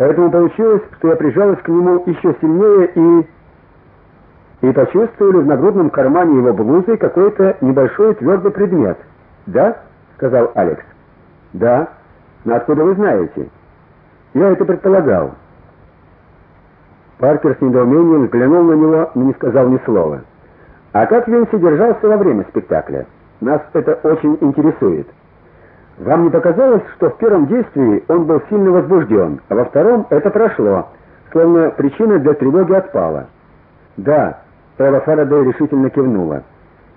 Поэтому получилось, что я прижалась к нему еще сильнее и и почувствовали в нагрудном кармане его блузы какой-то небольшой твердый предмет. "Да?" сказал Алекс. "Да. Но откуда вы знаете?" "Я это предполагал." Паркер с недоумением взглянул на него, но не сказал ни слова. "А как Винси держался во время спектакля? Нас это очень интересует." Вам не показалось, что в первом действии он был сильно возбужден, а во втором это прошло, словно причина для тревоги отпала? Да, Эва Фарадей решительно кивнула.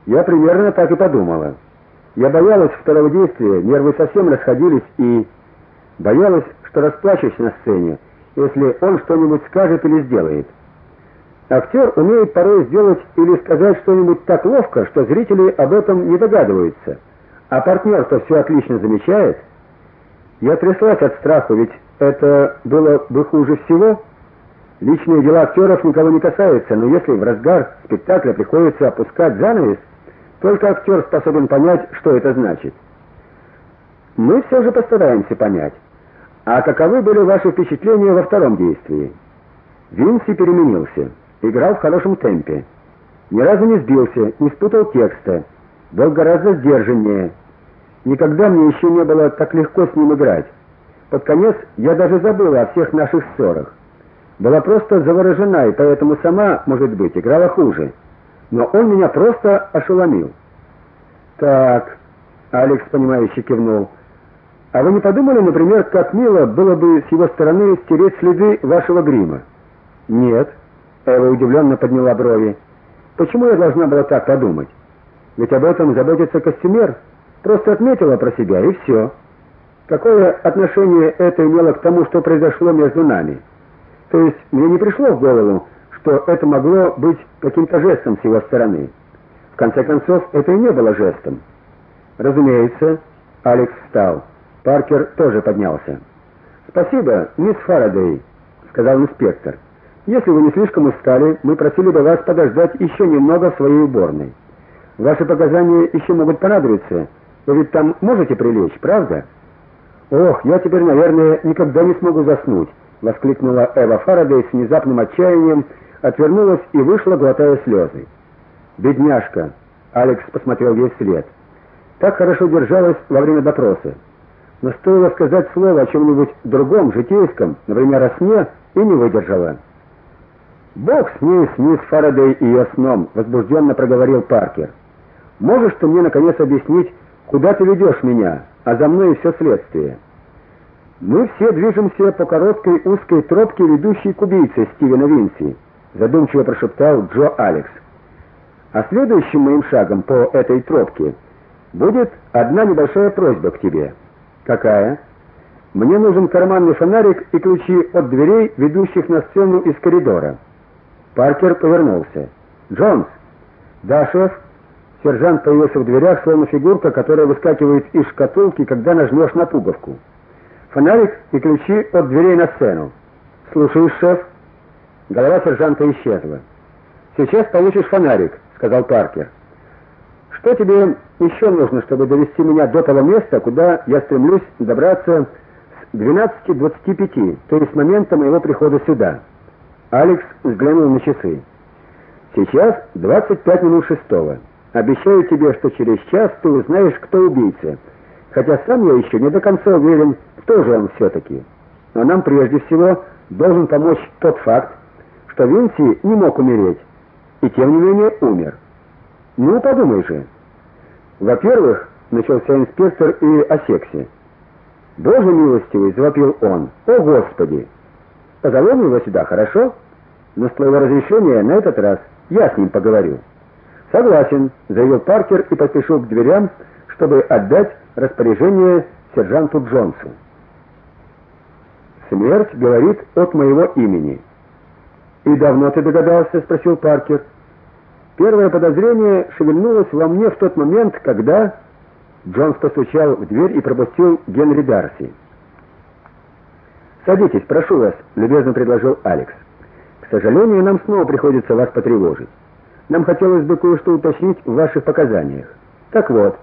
Я примерно так и подумала. Я боялась второго действия, нервы совсем расходились и боялась, что расплачусь на сцене, если он что-нибудь скажет или сделает. Актер умеет порой сделать или сказать что-нибудь так ловко, что зрители об этом не догадываются. А партнер-то все отлично замечает. Я тряслась от страха, ведь это было бы хуже всего. Личные дела актеров никого не касаются, но если в разгар спектакля приходится опускать занавес, только актер способен понять, что это значит. Мы все же постараемся понять. А каковы были ваши впечатления во втором действии? Винси переменился, играл в хорошем темпе. Ни разу не сбился, не спутал текста, был гораздо сдержаннее. Никогда мне еще не было так легко с ним играть. Под конец я даже забыла о всех наших ссорах. Была просто заворожена, и поэтому сама, может быть, играла хуже. Но он меня просто ошеломил. Так, Алекс понимающе кивнул. А вы не подумали, например, как мило было бы с его стороны стереть следы вашего грима? Нет. Эва удивленно подняла брови. Почему я должна была так подумать? Ведь об этом заботится костюмер. Просто отметила про себя и все. Какое отношение это имело к тому, что произошло между нами? То есть мне не пришло в голову, что это могло быть каким-то жестом с его стороны. В конце концов, это и не было жестом. Разумеется, Алекс встал. Паркер тоже поднялся. "Спасибо, мисс Фарадей", сказал инспектор. "Если вы не слишком устали, мы просили бы вас подождать еще немного в своей уборной. Ваши показания еще могут понадобиться. Вы ведь там можете прилечь, правда? Ох, я теперь, наверное, никогда не смогу заснуть, воскликнула Эва Фарадей с внезапным отчаянием, отвернулась и вышла, глотая слезы. Бедняжка, Алекс посмотрел ей вслед. Так хорошо держалась во время допроса. Но стоило сказать слово о чем нибудь другом, житейском, например, о сне, и не выдержала. Бог с ней, с мисс Фарадей и ее сном, возбужденно проговорил Паркер. Можешь ты мне наконец объяснить, Куда ты ведешь меня? А за мной и все следствие. Мы все движемся по короткой узкой тропке, ведущей к убийце Стивена Винси, задумчиво прошептал Джо Алекс. А следующим моим шагом по этой тропке будет одна небольшая просьба к тебе. Какая? Мне нужен карманный фонарик и ключи от дверей, ведущих на сцену из коридора. Паркер повернулся. Джонс. Да, шеф. Сержант появился в дверях, словно фигурка, которая выскакивает из шкатулки, когда нажмешь на пуговку. Фонарик и ключи от дверей на сцену. Слушаюсь, шеф. Голова сержанта исчезла. Сейчас получишь фонарик, сказал Паркер. Что тебе еще нужно, чтобы довести меня до того места, куда я стремлюсь добраться с 12:25, то есть с момента моего прихода сюда? Алекс взглянул на часы. Сейчас 25 минут шестого. Обещаю тебе, что через час ты узнаешь, кто убийца. Хотя сам я еще не до конца уверен, кто же он все таки Но нам прежде всего должен помочь тот факт, что Винси не мог умереть, и тем не менее умер. Ну, подумай же. Во-первых, начался инспектор и осекся. "Боже милостивый", завопил он. "О, господи! Позовем его сюда, хорошо? Но с твоего разрешения на этот раз я с ним поговорю". Согласен, заявил Паркер и поспешил к дверям, чтобы отдать распоряжение сержанту Джонсу. Смерть говорит от моего имени. И давно ты догадался, спросил Паркер. Первое подозрение шевельнулось во мне в тот момент, когда Джонс постучал в дверь и пропустил Генри Дарси. Садитесь, прошу вас, любезно предложил Алекс. К сожалению, нам снова приходится вас потревожить. Нам хотелось бы кое-что уточнить в ваших показаниях. Так вот,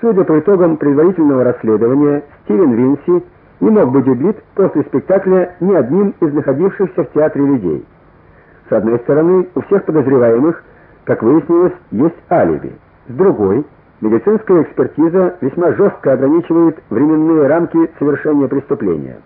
судя по итогам предварительного расследования, Стивен Винси не мог быть убит после спектакля ни одним из находившихся в театре людей. С одной стороны, у всех подозреваемых, как выяснилось, есть алиби. С другой, медицинская экспертиза весьма жестко ограничивает временные рамки совершения преступления.